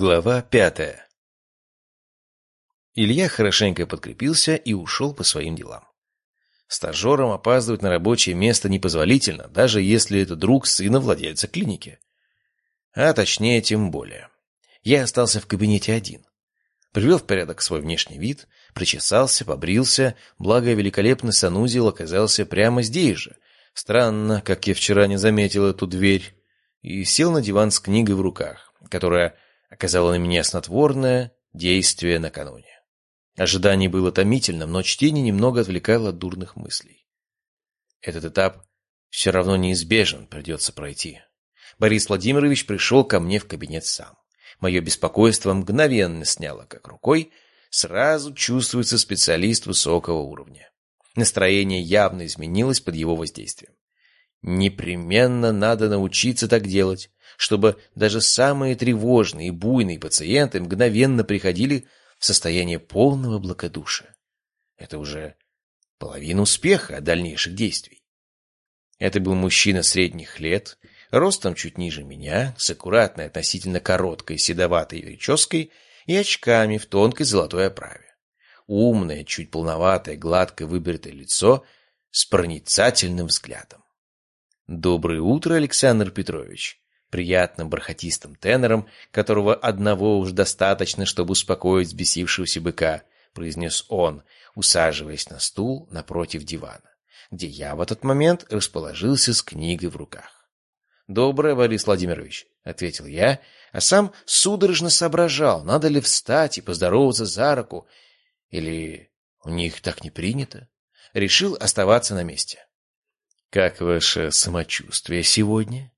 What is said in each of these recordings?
Глава пятая Илья хорошенько подкрепился и ушел по своим делам. Стажерам опаздывать на рабочее место непозволительно, даже если это друг сына владельца клиники. А точнее, тем более. Я остался в кабинете один. Привел в порядок свой внешний вид, причесался, побрился, благо великолепный санузел оказался прямо здесь же. Странно, как я вчера не заметил эту дверь. И сел на диван с книгой в руках, которая оказала на меня снотворное действие накануне. Ожидание было томительным, но чтение немного отвлекало от дурных мыслей. Этот этап все равно неизбежен, придется пройти. Борис Владимирович пришел ко мне в кабинет сам. Мое беспокойство мгновенно сняло как рукой, сразу чувствуется специалист высокого уровня. Настроение явно изменилось под его воздействием. Непременно надо научиться так делать, чтобы даже самые тревожные и буйные пациенты мгновенно приходили в состояние полного благодушия. Это уже половина успеха дальнейших действий. Это был мужчина средних лет, ростом чуть ниже меня, с аккуратной относительно короткой седоватой прической и очками в тонкой золотой оправе. Умное, чуть полноватое, гладко выбритое лицо с проницательным взглядом. «Доброе утро, Александр Петрович!» Приятным бархатистым тенором, которого одного уж достаточно, чтобы успокоить взбесившегося быка, произнес он, усаживаясь на стул напротив дивана, где я в этот момент расположился с книгой в руках. «Доброе, Борис Владимирович», — ответил я, а сам судорожно соображал, надо ли встать и поздороваться за руку, или у них так не принято. Решил оставаться на месте. «Как ваше самочувствие сегодня?»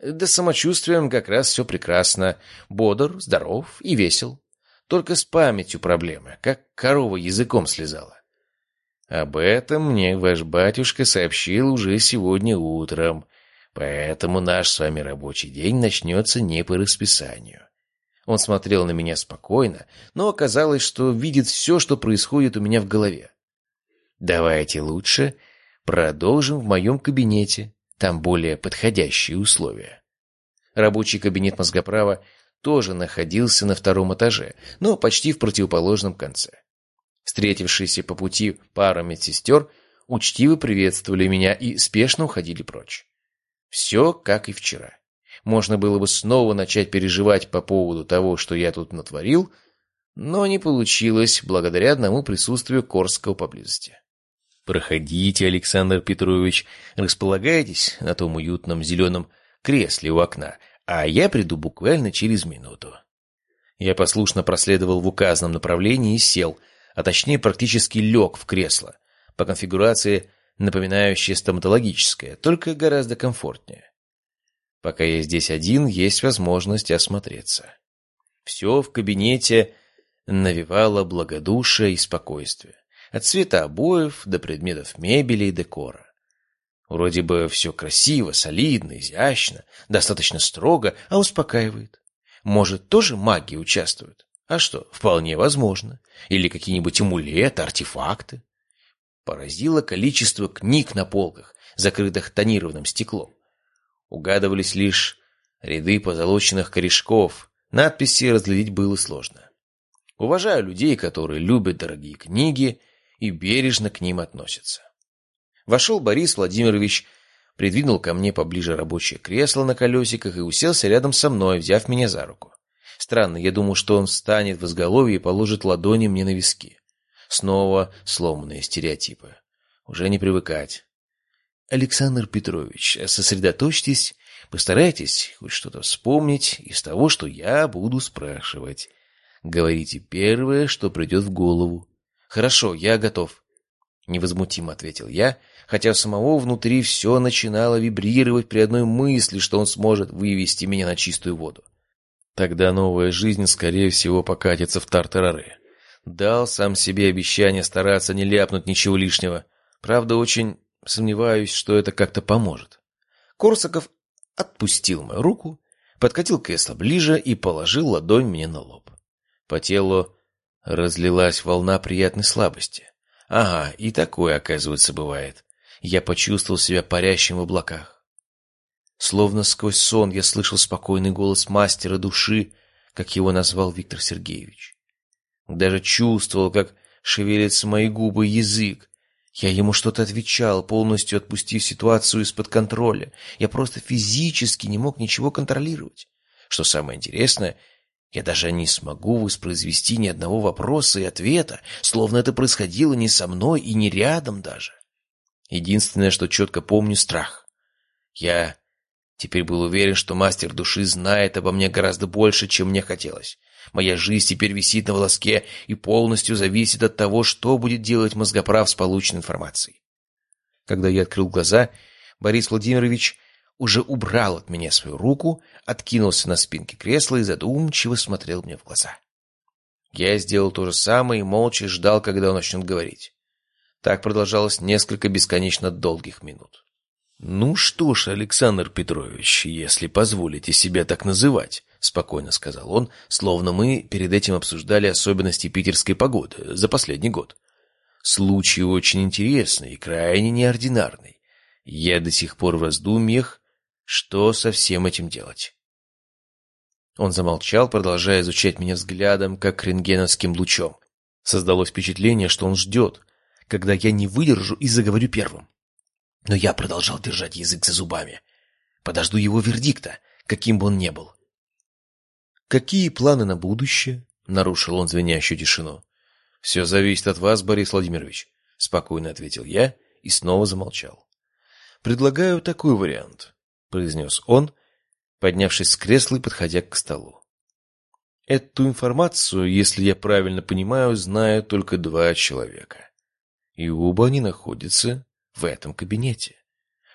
Да самочувствием как раз все прекрасно. Бодр, здоров и весел. Только с памятью проблемы, как корова языком слезала. Об этом мне ваш батюшка сообщил уже сегодня утром, поэтому наш с вами рабочий день начнется не по расписанию. Он смотрел на меня спокойно, но оказалось, что видит все, что происходит у меня в голове. Давайте лучше продолжим в моем кабинете. Там более подходящие условия. Рабочий кабинет мозгоправа тоже находился на втором этаже, но почти в противоположном конце. Встретившиеся по пути пара медсестер учтиво приветствовали меня и спешно уходили прочь. Все как и вчера. Можно было бы снова начать переживать по поводу того, что я тут натворил, но не получилось благодаря одному присутствию Корского поблизости. «Проходите, Александр Петрович, располагайтесь на том уютном зеленом кресле у окна, а я приду буквально через минуту». Я послушно проследовал в указанном направлении и сел, а точнее практически лег в кресло, по конфигурации напоминающее стоматологическое, только гораздо комфортнее. Пока я здесь один, есть возможность осмотреться. Все в кабинете навевало благодушие и спокойствие. От цвета обоев до предметов мебели и декора. Вроде бы все красиво, солидно, изящно, достаточно строго, а успокаивает. Может, тоже магия участвует? А что, вполне возможно. Или какие-нибудь амулеты, артефакты. Поразило количество книг на полках, закрытых тонированным стеклом. Угадывались лишь ряды позолоченных корешков. Надписи разглядеть было сложно. Уважаю людей, которые любят дорогие книги и бережно к ним относится. Вошел Борис Владимирович, придвинул ко мне поближе рабочее кресло на колесиках и уселся рядом со мной, взяв меня за руку. Странно, я думал, что он встанет в изголовье и положит ладони мне на виски. Снова сломанные стереотипы. Уже не привыкать. Александр Петрович, сосредоточьтесь, постарайтесь хоть что-то вспомнить из того, что я буду спрашивать. Говорите первое, что придет в голову. «Хорошо, я готов», — невозмутимо ответил я, хотя самого внутри все начинало вибрировать при одной мысли, что он сможет вывести меня на чистую воду. Тогда новая жизнь, скорее всего, покатится в тартарары. Дал сам себе обещание стараться не ляпнуть ничего лишнего. Правда, очень сомневаюсь, что это как-то поможет. Корсаков отпустил мою руку, подкатил кресло ближе и положил ладонь мне на лоб. По телу Разлилась волна приятной слабости. Ага, и такое, оказывается, бывает. Я почувствовал себя парящим в облаках. Словно сквозь сон я слышал спокойный голос мастера души, как его назвал Виктор Сергеевич. Даже чувствовал, как шевелятся мои губы и язык. Я ему что-то отвечал, полностью отпустив ситуацию из-под контроля. Я просто физически не мог ничего контролировать. Что самое интересное, я даже не смогу воспроизвести ни одного вопроса и ответа, словно это происходило не со мной и не рядом даже. Единственное, что четко помню — страх. Я теперь был уверен, что мастер души знает обо мне гораздо больше, чем мне хотелось. Моя жизнь теперь висит на волоске и полностью зависит от того, что будет делать мозгоправ с полученной информацией. Когда я открыл глаза, Борис Владимирович уже убрал от меня свою руку, откинулся на спинке кресла и задумчиво смотрел мне в глаза. Я сделал то же самое и молча ждал, когда он начнет говорить. Так продолжалось несколько бесконечно долгих минут. «Ну что ж, Александр Петрович, если позволите себя так называть», — спокойно сказал он, словно мы перед этим обсуждали особенности питерской погоды за последний год. «Случай очень интересный и крайне неординарный. Я до сих пор в раздумьях, что со всем этим делать?» Он замолчал, продолжая изучать меня взглядом, как рентгеновским лучом. Создалось впечатление, что он ждет, когда я не выдержу и заговорю первым. Но я продолжал держать язык за зубами. Подожду его вердикта, каким бы он ни был. «Какие планы на будущее?» — нарушил он звенящую тишину. «Все зависит от вас, Борис Владимирович», — спокойно ответил я и снова замолчал. «Предлагаю такой вариант», — произнес он, поднявшись с кресла и подходя к столу. «Эту информацию, если я правильно понимаю, знают только два человека. И оба они находятся в этом кабинете.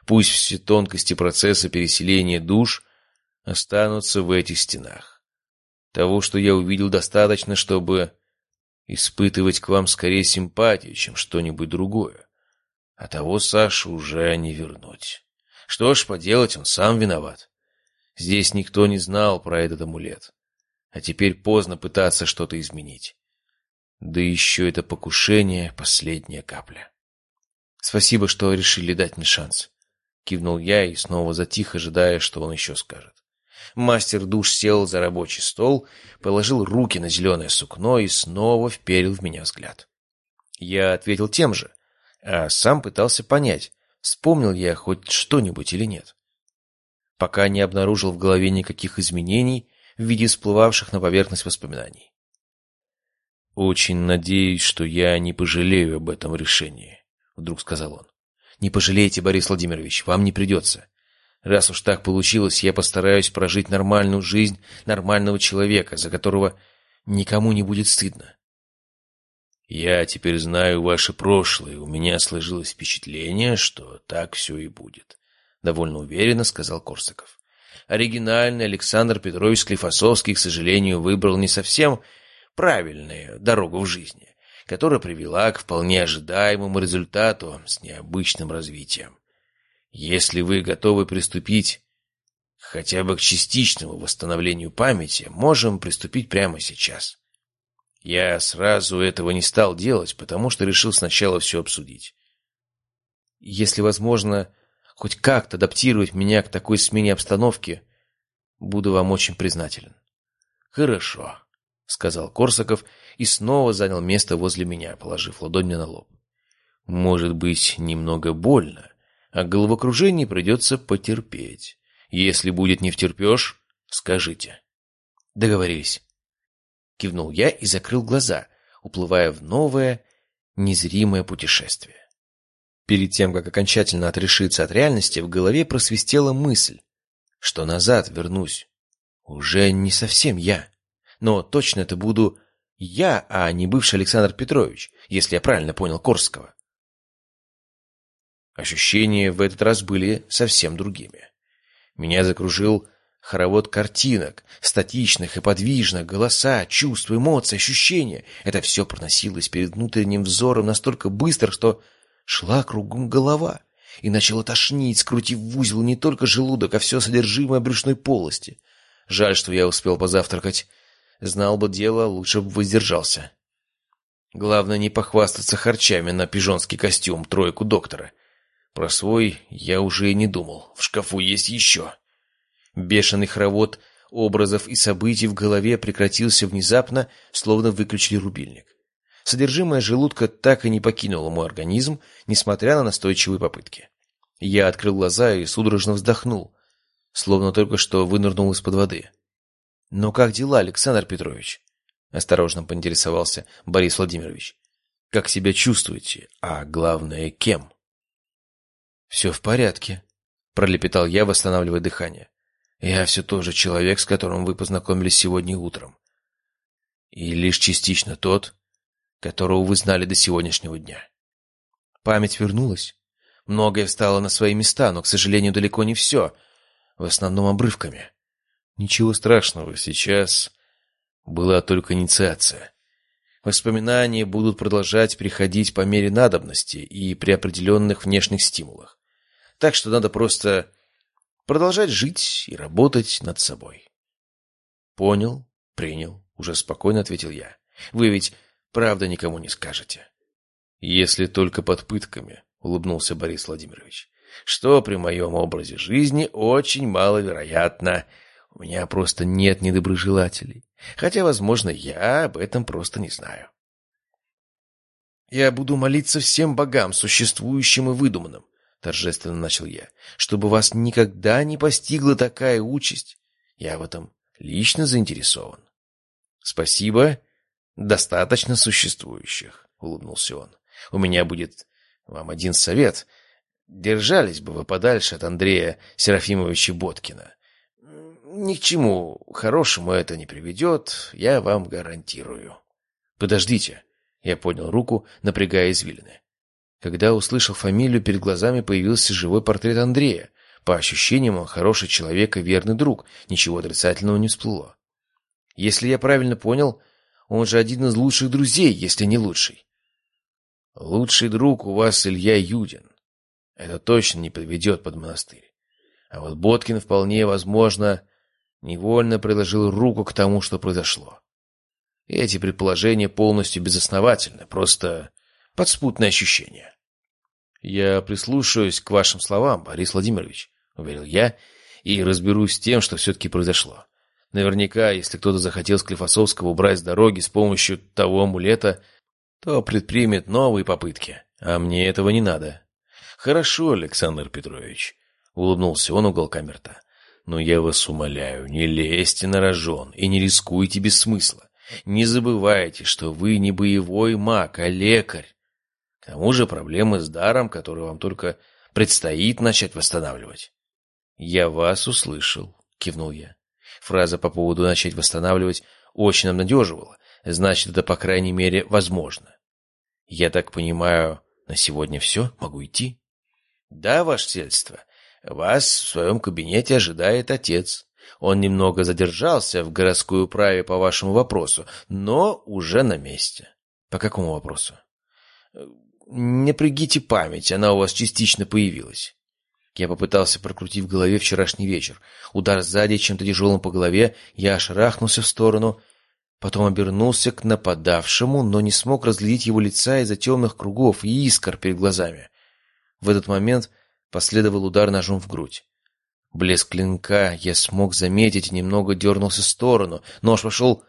Пусть все тонкости процесса переселения душ останутся в этих стенах. Того, что я увидел, достаточно, чтобы испытывать к вам скорее симпатию, чем что-нибудь другое. А того Сашу уже не вернуть. Что ж поделать, он сам виноват. Здесь никто не знал про этот амулет. А теперь поздно пытаться что-то изменить. Да еще это покушение — последняя капля. «Спасибо, что решили дать мне шанс», — кивнул я и снова затих, ожидая, что он еще скажет. Мастер душ сел за рабочий стол, положил руки на зеленое сукно и снова вперил в меня взгляд. Я ответил тем же, а сам пытался понять, вспомнил я хоть что-нибудь или нет. Пока не обнаружил в голове никаких изменений в виде всплывавших на поверхность воспоминаний. Очень надеюсь, что я не пожалею об этом решении вдруг сказал он. «Не пожалейте, Борис Владимирович, вам не придется. Раз уж так получилось, я постараюсь прожить нормальную жизнь нормального человека, за которого никому не будет стыдно. Я теперь знаю ваше прошлое, у меня сложилось впечатление, что так все и будет», — довольно уверенно сказал Корсаков. Оригинальный Александр Петрович Склифосовский, к сожалению, выбрал не совсем правильную дорогу в жизни которая привела к вполне ожидаемому результату с необычным развитием. Если вы готовы приступить хотя бы к частичному восстановлению памяти, можем приступить прямо сейчас. Я сразу этого не стал делать, потому что решил сначала все обсудить. Если возможно, хоть как-то адаптировать меня к такой смене обстановки, буду вам очень признателен. Хорошо, сказал Корсаков и снова занял место возле меня, положив ладонь мне на лоб. Может быть, немного больно, а головокружение придется потерпеть. Если будет не втерпешь, скажите. Договорились. Кивнул я и закрыл глаза, уплывая в новое, незримое путешествие. Перед тем, как окончательно отрешиться от реальности, в голове просвистела мысль, что назад вернусь. Уже не совсем я, но точно это буду я, а не бывший Александр Петрович, если я правильно понял Корского. Ощущения в этот раз были совсем другими. Меня закружил хоровод картинок, статичных и подвижных, голоса, чувства, эмоции, ощущения. Это все проносилось перед внутренним взором настолько быстро, что шла кругом голова и начала тошнить, скрутив в узел не только желудок, а все содержимое брюшной полости. Жаль, что я успел позавтракать Знал бы дело, лучше бы воздержался. Главное не похвастаться харчами на пижонский костюм, тройку доктора. Про свой я уже и не думал. В шкафу есть еще. Бешеный хоровод образов и событий в голове прекратился внезапно, словно выключили рубильник. Содержимое желудка так и не покинуло мой организм, несмотря на настойчивые попытки. Я открыл глаза и судорожно вздохнул, словно только что вынырнул из-под воды. «Но как дела, Александр Петрович?» — осторожно поинтересовался Борис Владимирович. «Как себя чувствуете? А главное, кем?» «Все в порядке», — пролепетал я, восстанавливая дыхание. «Я все тот же человек, с которым вы познакомились сегодня утром. И лишь частично тот, которого вы знали до сегодняшнего дня. Память вернулась. Многое встало на свои места, но, к сожалению, далеко не все. В основном обрывками. Ничего страшного, сейчас была только инициация. Воспоминания будут продолжать приходить по мере надобности и при определенных внешних стимулах. Так что надо просто продолжать жить и работать над собой. Понял, принял, уже спокойно ответил я. Вы ведь правда никому не скажете. Если только под пытками, улыбнулся Борис Владимирович. Что при моем образе жизни очень маловероятно. У меня просто нет недоброжелателей. Хотя, возможно, я об этом просто не знаю. «Я буду молиться всем богам, существующим и выдуманным», — торжественно начал я, «чтобы вас никогда не постигла такая участь. Я в этом лично заинтересован». «Спасибо достаточно существующих», — улыбнулся он. «У меня будет вам один совет. Держались бы вы подальше от Андрея Серафимовича Боткина. Ни к чему хорошему это не приведет, я вам гарантирую». «Подождите», — я поднял руку, напрягая извилины. Когда услышал фамилию, перед глазами появился живой портрет Андрея. По ощущениям, он хороший человек и верный друг, ничего отрицательного не всплыло. Если я правильно понял, он же один из лучших друзей, если не лучший. Лучший друг у вас Илья Юдин. Это точно не подведет под монастырь. А вот Боткин вполне возможно невольно приложил руку к тому, что произошло. Эти предположения полностью безосновательны, просто подспутное ощущение. «Я прислушаюсь к вашим словам, Борис Владимирович», — уверил я, — «и разберусь с тем, что все-таки произошло. Наверняка, если кто-то захотел Склифосовского убрать с дороги с помощью того амулета, то предпримет новые попытки. А мне этого не надо. Хорошо, Александр Петрович, улыбнулся он уголками рта. Но я вас умоляю, не лезьте на рожон и не рискуйте без смысла. Не забывайте, что вы не боевой маг, а лекарь. К тому же проблемы с даром, которые вам только предстоит начать восстанавливать. Я вас услышал, кивнул я. Фраза по поводу «начать восстанавливать» очень обнадеживала. Значит, это, по крайней мере, возможно. Я так понимаю, на сегодня все? Могу идти? Да, ваше сельство. Вас в своем кабинете ожидает отец. Он немного задержался в городской управе по вашему вопросу, но уже на месте. По какому вопросу? Не пригите память, она у вас частично появилась. Я попытался прокрутить в голове вчерашний вечер. Удар сзади чем-то тяжелым по голове, я шарахнулся в сторону, потом обернулся к нападавшему, но не смог разглядеть его лица из-за темных кругов и искр перед глазами. В этот момент последовал удар ножом в грудь. Блеск клинка я смог заметить и немного дернулся в сторону. Нож пошел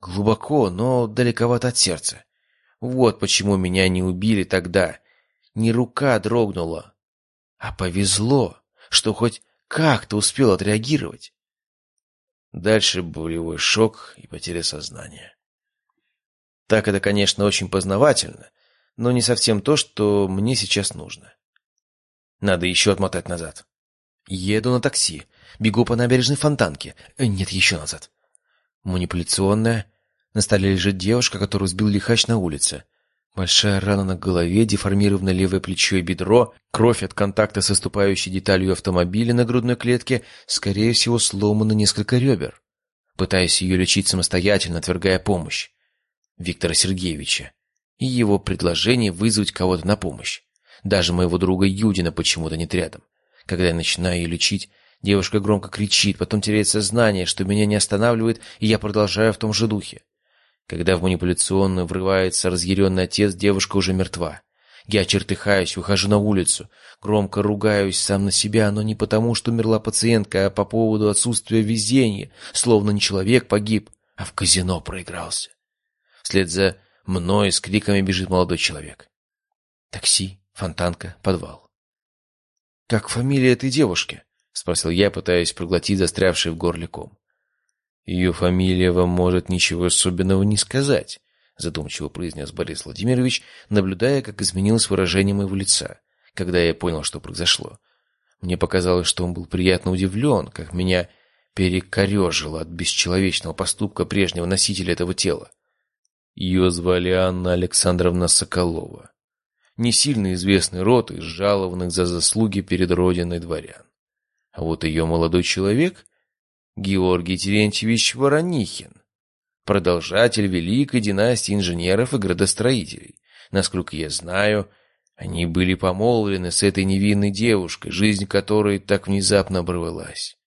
глубоко, но далековато от сердца. Вот почему меня не убили тогда. Не рука дрогнула, а повезло, что хоть как-то успел отреагировать. Дальше болевой шок и потеря сознания. Так это, конечно, очень познавательно, но не совсем то, что мне сейчас нужно. Надо еще отмотать назад. Еду на такси, бегу по набережной Фонтанке. Э, нет, еще назад. Манипуляционная. На столе лежит девушка, которую сбил лихач на улице. Большая рана на голове, деформированное левое плечо и бедро, кровь от контакта с выступающей деталью автомобиля на грудной клетке, скорее всего, сломано несколько ребер. Пытаясь ее лечить самостоятельно, отвергая помощь Виктора Сергеевича и его предложение вызвать кого-то на помощь. Даже моего друга Юдина почему-то нет рядом. Когда я начинаю ее лечить, девушка громко кричит, потом теряет сознание, что меня не останавливает, и я продолжаю в том же духе. Когда в манипуляционную врывается разъяренный отец, девушка уже мертва. Я чертыхаюсь, выхожу на улицу, громко ругаюсь сам на себя, но не потому, что умерла пациентка, а по поводу отсутствия везения, словно не человек погиб, а в казино проигрался. Вслед за мной с криками бежит молодой человек. Такси, фонтанка, подвал. «Как фамилия этой девушки?» — спросил я, пытаясь проглотить застрявший в горле ком. «Ее фамилия вам может ничего особенного не сказать», — задумчиво произнес Борис Владимирович, наблюдая, как изменилось выражение моего лица, когда я понял, что произошло. Мне показалось, что он был приятно удивлен, как меня перекорежило от бесчеловечного поступка прежнего носителя этого тела. Ее звали Анна Александровна Соколова. Не сильно известный род из жалованных за заслуги перед родиной дворян. А вот ее молодой человек — Георгий Терентьевич Воронихин, продолжатель великой династии инженеров и градостроителей. Насколько я знаю, они были помолвлены с этой невинной девушкой, жизнь которой так внезапно оборвалась.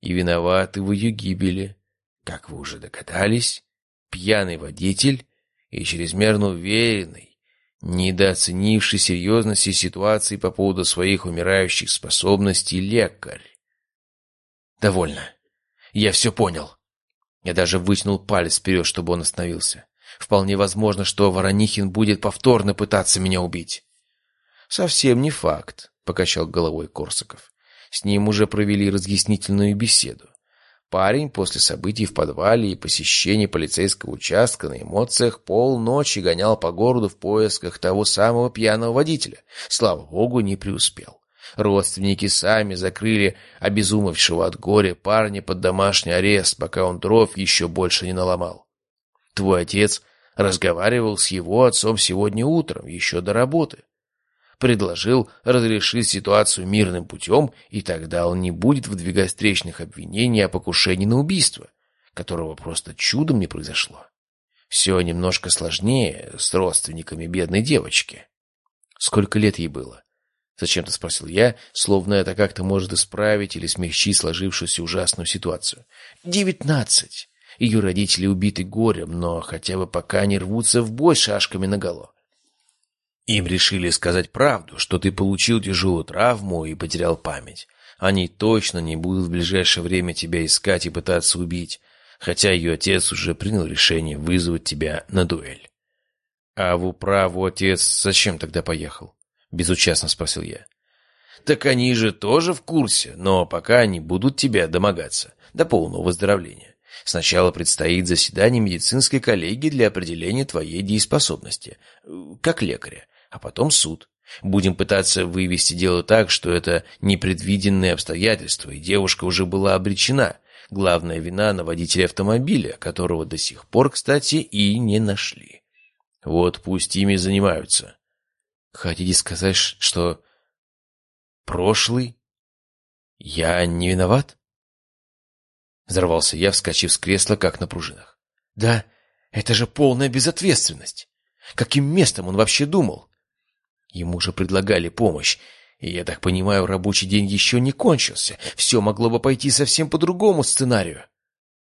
И виноваты в ее гибели, как вы уже догадались, пьяный водитель и чрезмерно уверенный, недооценивший серьезности ситуации по поводу своих умирающих способностей лекарь. «Довольно. Я все понял», я даже вытянул палец вперед, чтобы он остановился. Вполне возможно, что Воронихин будет повторно пытаться меня убить. «Совсем не факт», — покачал головой Корсаков. С ним уже провели разъяснительную беседу. Парень после событий в подвале и посещения полицейского участка на эмоциях полночи гонял по городу в поисках того самого пьяного водителя. Слава богу, не преуспел. Родственники сами закрыли обезумевшего от горя парня под домашний арест, пока он дров еще больше не наломал. Твой отец разговаривал с его отцом сегодня утром, еще до работы. Предложил разрешить ситуацию мирным путем, и тогда он не будет выдвигать встречных обвинений о покушении на убийство, которого просто чудом не произошло. Все немножко сложнее с родственниками бедной девочки. Сколько лет ей было? Зачем-то спросил я, словно это как-то может исправить или смягчить сложившуюся ужасную ситуацию. «Девятнадцать. Ее родители убиты горем, но хотя бы пока не рвутся в бой шашками наголо. Им решили сказать правду, что ты получил тяжелую травму и потерял память. Они точно не будут в ближайшее время тебя искать и пытаться убить, хотя ее отец уже принял решение вызвать тебя на дуэль. А в управу отец зачем тогда поехал? Безучастно спросил я. Так они же тоже в курсе, но пока они будут тебя домогаться. До полного выздоровления. Сначала предстоит заседание медицинской коллегии для определения твоей дееспособности, как лекаря, а потом суд. Будем пытаться вывести дело так, что это непредвиденные обстоятельства, и девушка уже была обречена. Главная вина на водителя автомобиля, которого до сих пор, кстати, и не нашли. Вот пусть ими занимаются. Хотите сказать, что прошлый я не виноват? Взорвался я, вскочив с кресла, как на пружинах. Да, это же полная безответственность. Каким местом он вообще думал? Ему же предлагали помощь, и, я так понимаю, рабочий день еще не кончился. Все могло бы пойти совсем по другому сценарию.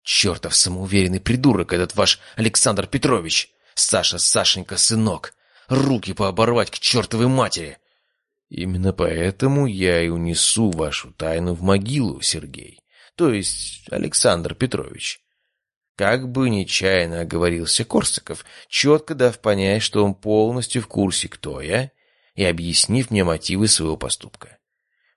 Чертов самоуверенный придурок этот ваш Александр Петрович. Саша, Сашенька, сынок руки пооборвать к чертовой матери. Именно поэтому я и унесу вашу тайну в могилу, Сергей, то есть Александр Петрович. Как бы нечаянно оговорился Корсаков, четко дав понять, что он полностью в курсе, кто я, и объяснив мне мотивы своего поступка.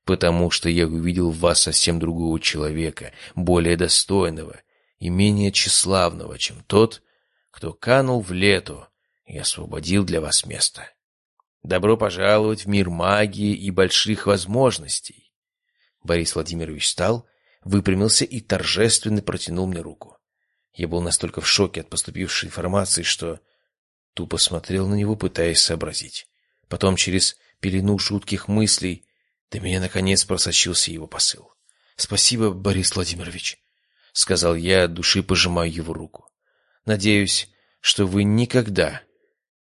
Потому что я увидел в вас совсем другого человека, более достойного и менее тщеславного, чем тот, кто канул в лету, и освободил для вас место. Добро пожаловать в мир магии и больших возможностей. Борис Владимирович встал, выпрямился и торжественно протянул мне руку. Я был настолько в шоке от поступившей информации, что тупо смотрел на него, пытаясь сообразить. Потом через пелену жутких мыслей до меня наконец просочился его посыл. «Спасибо, Борис Владимирович», — сказал я, от души пожимая его руку. «Надеюсь, что вы никогда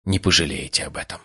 не пожалеете об этом.